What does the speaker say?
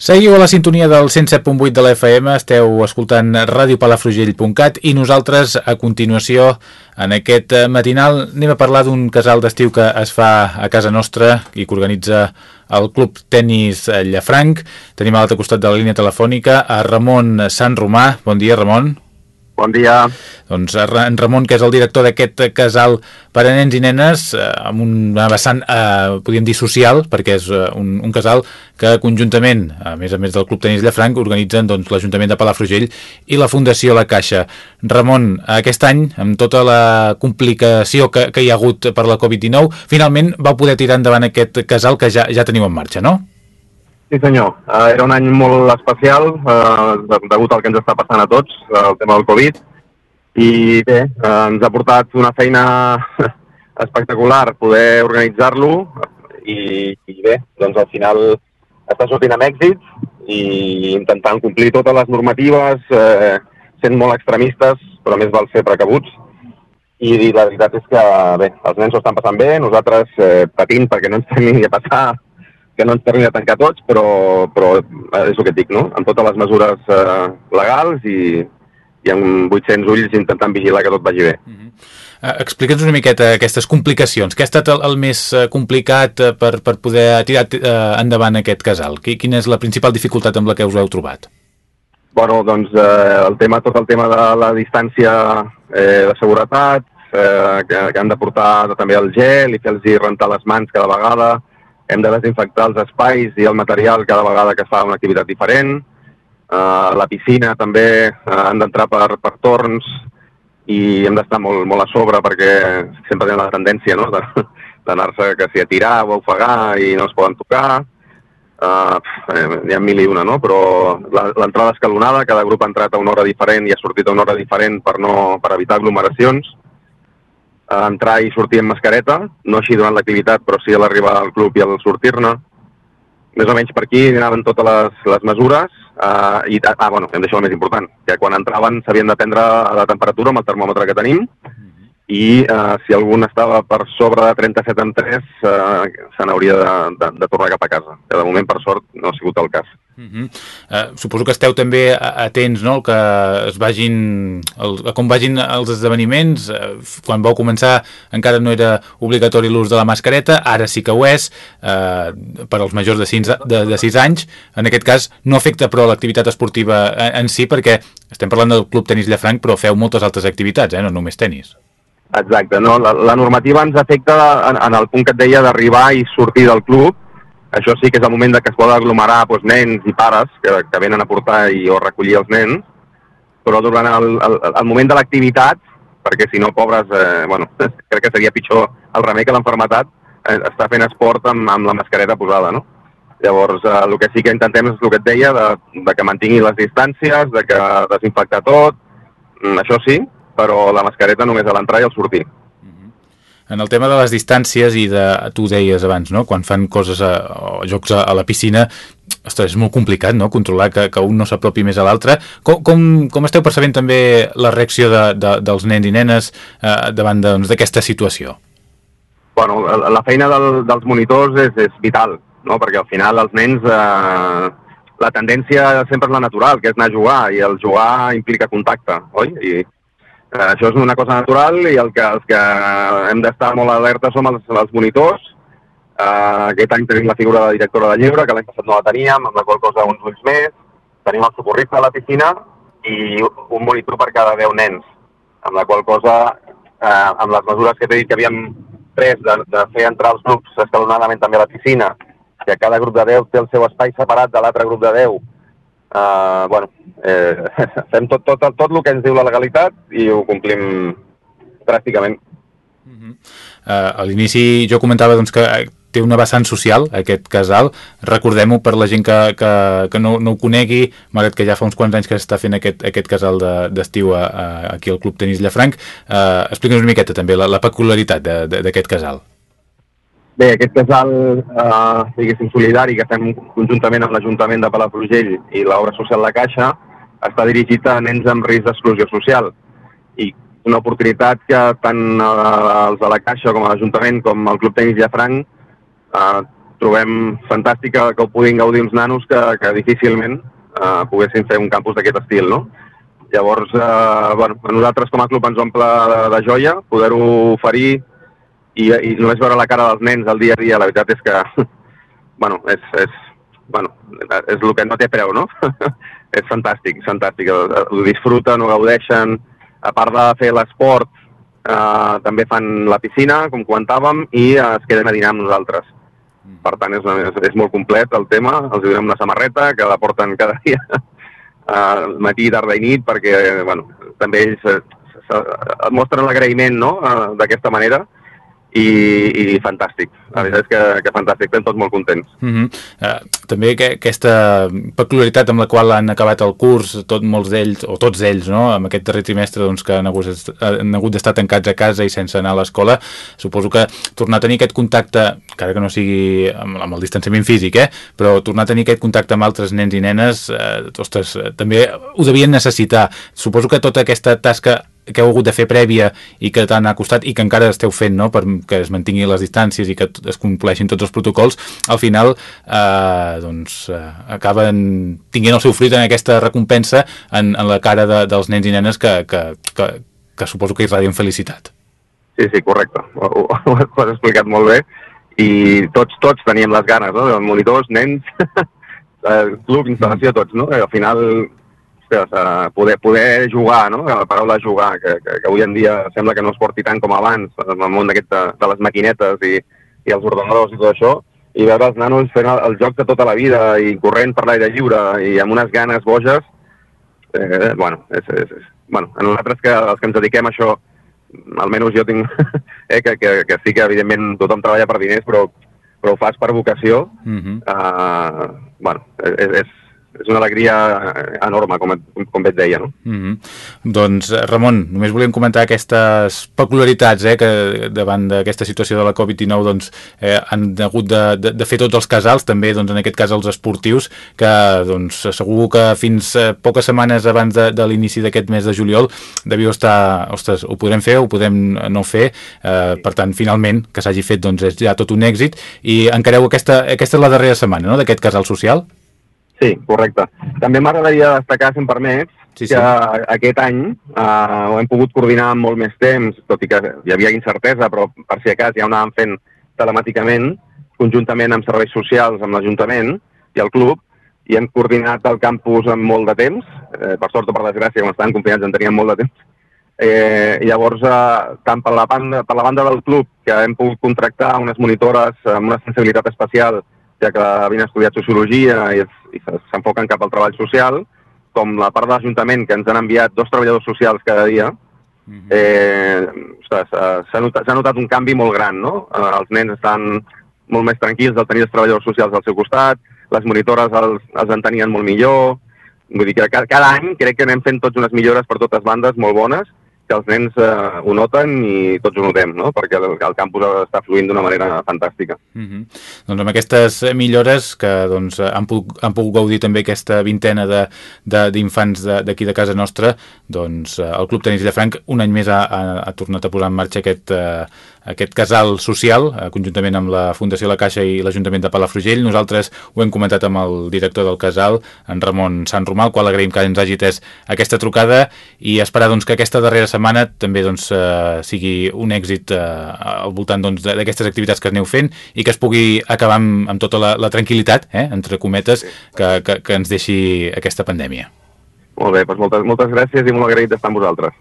Seguiu a la sintonia del 107.8 de l'FM, esteu escoltant radiopalafrugell.cat i nosaltres a continuació en aquest matinal anem a parlar d'un casal d'estiu que es fa a casa nostra i que organitza el Club Tenis Llafranc. Tenim a l'altre costat de la línia telefònica a Ramon Sant Romà. Bon dia, Ramon. Bon dia. Doncs en Ramon, que és el director d'aquest casal per a nens i nenes, eh, amb una vessant, eh, podríem dir, social, perquè és eh, un, un casal que conjuntament, a més a més del Club Tenis Llafranc, organitzen doncs, l'Ajuntament de Palafrugell i la Fundació La Caixa. Ramon, aquest any, amb tota la complicació que, que hi ha hagut per la Covid-19, finalment vau poder tirar endavant aquest casal que ja, ja teniu en marxa, no? Sí, senyor. Uh, era un any molt especial, uh, degut al que ens està passant a tots, uh, el tema del Covid, i bé, uh, ens ha portat una feina espectacular poder organitzar-lo i, i bé, doncs al final està sortint amb èxit i intentant complir totes les normatives, eh, sent molt extremistes, però més val ser precabuts. I, I la veritat és que, bé, els nens ho estan passant bé, nosaltres eh, patint perquè no ens tenim a passar que no ens termini de tancar tots, però, però és el que et dic, no? Amb totes les mesures eh, legals i, i amb 800 ulls intentant vigilar que tot vagi bé. Uh -huh. uh, Explica'ns una miqueta aquestes complicacions. Què ha estat el, el més uh, complicat uh, per, per poder tirar uh, endavant aquest casal? Quina és la principal dificultat amb la que us heu trobat? Bueno, doncs eh, el tema, tot el tema de la distància eh, de seguretat, eh, que, que han de portar també el gel i fer-los rentar les mans cada vegada, hem de desinfectar els espais i el material cada vegada que fa una activitat diferent. Uh, la piscina també uh, han d'entrar per, per torns i hem d'estar molt, molt a sobre perquè sempre tenen la tendència no? d'anar-se que si a tirar o a ofegar i no es poden tocar. Uh, hi ha mil i una, no? però l'entrada escalonada, cada grup ha entrat a una hora diferent i ha sortit a una hora diferent per, no, per evitar aglomeracions a entrar i sortir amb mascareta, no així durant l'activitat, però sí a l'arribar al club i al sortir-ne. Més o menys per aquí anaven totes les, les mesures uh, i, ah, bueno, hem deixat el més important, que quan entraven s'havien de prendre la temperatura amb el termòmetre que tenim i uh, si algun estava per sobre de 37 en 3 uh, se n'hauria de, de, de tornar cap a casa. Que de moment, per sort, no ha sigut el cas. Uh -huh. uh, suposo que esteu també atents no? que es vagin el, a com vagin els esdeveniments uh, quan vau començar encara no era obligatori l'ús de la mascareta ara sí que ho és uh, per als majors de 6, de, de 6 anys en aquest cas no afecta però l'activitat esportiva en, en si perquè estem parlant del Club Tenis Llafranc però feu moltes altres activitats, eh? no només tenis Exacte, no? la, la normativa ens afecta en, en el punt que et deia d'arribar i sortir del club, això sí que és el moment de que es poden aglomerar doncs, nens i pares que, que venen a portar i o recollir els nens, però durant el, el, el moment de l'activitat, perquè si no, pobres, eh, bueno, crec que seria pitjor el remei que l'enfermetat, eh, està fent esport amb, amb la mascareta posada, no? Llavors, eh, el que sí que intentem és el que et deia, de, de que mantingui les distàncies, de que desinfectar tot, mm, això sí, però la mascareta només a l'entrar i al sortir. En el tema de les distàncies i de, tu deies abans, no? quan fan coses a, o jocs a, a la piscina, ostres, és molt complicat no? controlar que, que un no s'apropi més a l'altre. Com, com, com esteu percebent també la reacció de, de, dels nens i nenes eh, davant doncs, d'aquesta doncs, situació? Bueno, la, la feina del, dels monitors és, és vital, no? perquè al final els nens eh, la tendència sempre és la natural, que és anar a jugar, i el jugar implica contacte, oi? I Eh, això és una cosa natural i el que, els que hem d'estar molt alerta som els, els monitors. Uh, aquest any tenim la figura de directora de lleure, que l'any passat no la teníem, amb la qual cosa uns ulls més. Tenim el socorrista a la piscina i un monitor per cada 10 nens, amb la qual cosa, uh, amb les mesures que t'he dit que havíem pres de, de fer entrar els grups escalonadament també a la piscina, que cada grup de 10 té el seu espai separat de l'altre grup de 10, uh, bueno, eh, fem tot, tot, tot, tot el que ens diu la legalitat i ho complim pràcticament. Uh -huh. uh, a l'inici jo comentava doncs, que eh, té una vessant social, aquest casal. Recordem-ho per la gent que, que, que no, no ho conegui, malgrat que ja fa uns quants anys que s'està fent aquest, aquest casal d'estiu de, aquí al Club Tenis Llafranc. Uh, Explica'ns una miqueta també la, la peculiaritat d'aquest casal. Bé, aquest casal, eh, diguéssim, solidari que fem conjuntament amb l'Ajuntament de Palafrugell i l'obra social La Caixa està dirigit a nens amb risc d'exclusió social i una oportunitat que tant eh, els de la Caixa com l'Ajuntament com el Club Tenis Llafranc eh, trobem fantàstic que, que ho puguin gaudir uns nanos que, que difícilment eh, poguessin fer un campus d'aquest estil, no? Llavors, eh, bueno, a nosaltres com a club ens omple de, de joia poder-ho oferir i, i només veure la cara dels nens al dia a dia, la veritat és que, bueno, és, és, bueno, és el que no té preu, no? és fantàstic, fantàstic. Ho, disfruten, ho gaudeixen. A part de fer l'esport, eh, també fan la piscina, com comentàvem, i eh, es queden a dinar amb nosaltres. Mm. Per tant, és, és, és molt complet el tema. Els donem una samarreta que la porten cada dia, eh, matí, tarda i nit, perquè bueno, també ells eh, mostren l'agraïment no? eh, d'aquesta manera i, i fantàstic. La veritat és que, que fantàstic, estem tots molt contents. Mm -hmm. uh, també que, aquesta peculiaritat amb la qual han acabat el curs, tot, molts d'ells, o tots ells, no? amb aquest darrer trimestre doncs, que han hagut, han hagut d'estar tancats a casa i sense anar a l'escola, suposo que tornar a tenir aquest contacte, encara que no sigui amb, amb el distanciament físic, eh? però tornar a tenir aquest contacte amb altres nens i nenes, eh, ostres, també ho devien necessitar. Suposo que tota aquesta tasca que heu hagut de fer prèvia i que t'han costat i que encara esteu fent no? perquè es mantingui les distàncies i que es compleixin tots els protocols, al final eh, doncs, eh, acaben tinguent el seu fruit en aquesta recompensa en, en la cara de, dels nens i nenes que, que, que, que suposo que irradien felicitat. Sí, sí, correcte. Ho, ho, ho has explicat molt bé i tots, tots teníem les ganes, no? monitors, nens, club, instal·lació, tots, no? I al final ostres, uh, poder, poder jugar, no? la paraula jugar, que, que, que avui en dia sembla que no es porti tant com abans, en el món de, de les maquinetes i, i els ordenadors i tot això, i veure els nanos fent el, el joc de tota la vida i corrent per l'aire lliure i amb unes ganes boges, eh, bueno, és, és, és, bueno, a nosaltres que, els que ens dediquem a això, almenys jo tinc, eh, que, que, que sí que evidentment tothom treballa per diners, però, però ho fas per vocació, uh -huh. uh, bueno, és, és, és una alegria eh, enorme, com, com bé et deia. No? Mm -hmm. Doncs, eh, Ramon, només volíem comentar aquestes peculiaritats eh, que davant d'aquesta situació de la Covid-19 doncs, eh, han hagut de, de, de fer tots els casals, també doncs, en aquest cas els esportius, que doncs, segur que fins eh, poques setmanes abans de, de l'inici d'aquest mes de juliol devíeu estar, ostres, ho podrem fer, ho podem no fer, eh, per tant, finalment, que s'hagi fet doncs, és ja tot un èxit, i encareu aquesta, aquesta és la darrera setmana no?, d'aquest casal social? Sí, correcte. També m'agradaria destacar, si em permets, sí, sí. que aquest any eh, ho hem pogut coordinar amb molt més temps, tot i que hi havia incertesa, però per si a cas ja ho anàvem fent telemàticament, conjuntament amb serveis socials, amb l'Ajuntament i el club, i hem coordinat el campus amb molt de temps, eh, per sort o per desgràcia, com estaven confinats en teníem molt de temps. Eh, llavors, eh, tant per la, banda, per la banda del club, que hem pogut contractar unes monitores amb una sensibilitat especial ja que havien estudiat sociologia i, i s'enfoquen cap al treball social, com la part de l'Ajuntament, que ens han enviat dos treballadors socials cada dia, mhm. -huh. eh, s'ha notat, notat un canvi molt gran, no? Eh, els nens estan molt més tranquils al tenir els treballadors socials al seu costat, les monitores els, els entenien molt millor, vull dir que cada, cada any crec que anem fent tots unes millores per totes bandes molt bones que els nens eh, ho noten i tots ho notem, no? perquè el, el campus està fluint d'una manera fantàstica. Mm -hmm. Doncs amb aquestes millores que doncs, han, pogut, han pogut gaudir també aquesta vintena d'infants d'aquí de, de casa nostra, doncs eh, el Club Tenis Llafranc un any més ha, ha, ha tornat a posar en marxa aquest, eh, aquest casal social, eh, conjuntament amb la Fundació La Caixa i l'Ajuntament de Palafrugell. Nosaltres ho hem comentat amb el director del casal, en Ramon Sant Romà, al qual agraïm que ens hagi tès aquesta trucada i esperar doncs, que aquesta darrera setmana també doncs, eh, sigui un èxit eh, al voltant doncs, d'aquestes doncs, activitats que aneu fent i que es pugui acabar amb, amb tota la, la tranquil·litat, eh, entre cometes, que, que, que ens deixi aquesta pandèmia. Molt bé, doncs moltes, moltes gràcies i molt agraït d'estar amb vosaltres.